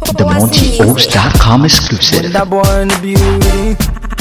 The MontyOaks.com exclusive.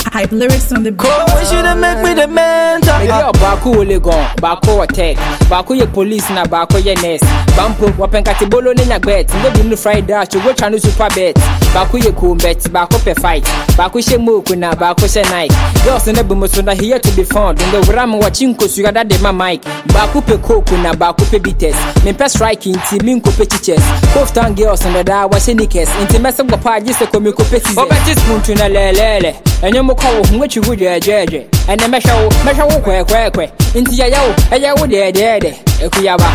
That boy in the beauty. Hype lyrics on the beat. Go, when she done make me the mentor. Mede baako wɔ Legon, baako wɔ tech, baako yɛ police na baako yɛ nurse. Bampo wɔpɛ nkatibolo ne nyagbɛt, ne bi no fried dash, wotwa no super bet. Baako yɛ cool bet, baako pɛ fight. Baako hyɛ moku na baako hyɛ Nike. Girls ne bi mo so na here to be found. Nde wura me wɔkyi nkosua da de ma mic. Baako pɛ coke na baako pɛ bitters. Mempɛ strike nti mi nkopɛ teachers. Koftan girls ne da wɔhyɛ knickers. Nti mɛsɛ bɔ paa gye sɛ kɔmi kopɛ scissors. Wɔbɛgye spoon to na lɛlɛlɛ. Ɛnyɛ mo kɔ wo ho wɔtwi wo dwɛdwɛdwɛ. Ɛnɛ mɛhwɛ wo, mɛhwɛ wo kwɛkwɛkwɛ. Nti yɛyɛ wo, ɛyɛ wo dɛɛdɛɛdɛ. Ekuyaba.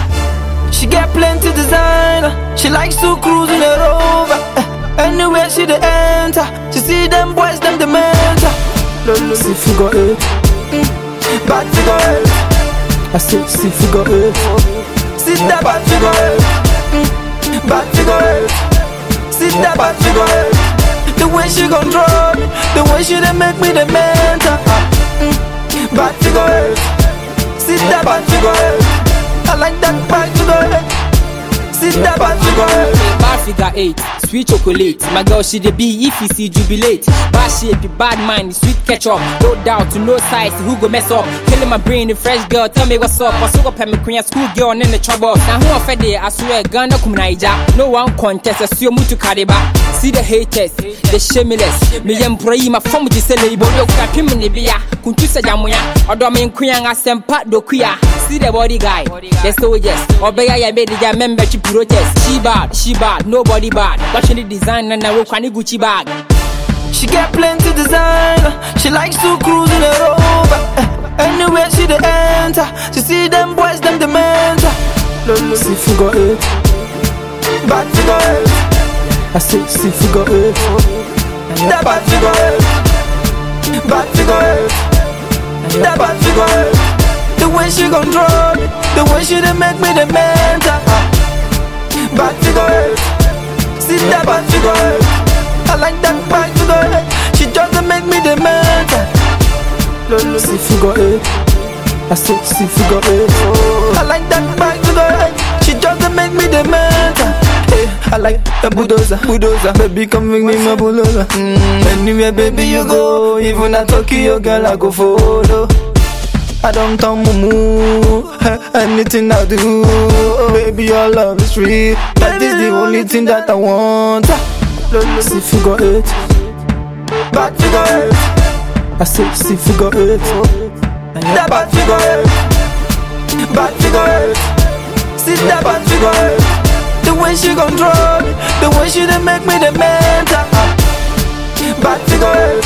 She get plenty designer. She likes to cruise in a rover. Eh, Anywhere she the enter, she see them boys, them the mentor. Lolo, see figure eight. Mm. Bad figure eight. I say, see figure eight. See that bad figure eight. Mm. Bad figure eight. See that bad figure eight. The way she control the way she dey make me the mentor. Mm. Bad figure. See that bad figure. I like that bad figure. See that bad figure. Bad figure eight, sweet chocolate. My girl, she the be if you see jubilate. Bad shape, bad mind, sweet ketchup. No doubt, to no size, who go mess up? Killing my brain, the fresh girl, tell me what's up. I saw up me queen, school girl, in the trouble. Now who offered it? I swear, Ghana kum naija. No one contest, I see you to kariba. See the haters, the shameless. Me employee, my form with the label. Yo, got him in the beer. Kuntu sa jamuya. Odo me queen, I send pat do queer. See the body guy, the soldiers. Obeya ya made the member to protest. She bad, she bad, nobody bad. Watching the design and I work on the Gucci bag. She get plenty designer. She likes to cruise in a rover. Eh, Anywhere she the enter, she see them boys, them the mentor. Lolo, see figure eight. I say, see figure eight. That bad figure eight. Bad figure eight. That bad figure eight. The way she control me, the way she dey make me the mentor. Bad figure eight. See that bad figure eight. I like that bad figure eight. She just dey make me the mentor. Lolo, see figure eight. I say, see figure eight. I like the bulldozer, bulldozer. Baby, come bring me my bulldozer. Mm, anywhere, baby, you go. Even at Tokyo, girl, I go follow. I don't turn mumu. Anything I do. Baby your love is real. That is the only thing that I want. Lolo see figure eight Bad figure eight I say see figure eight That bad figure eight Bad figure eight See that bad figure eight way she control me The way she dey make me the mentor Bad figure eight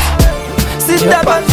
See that bad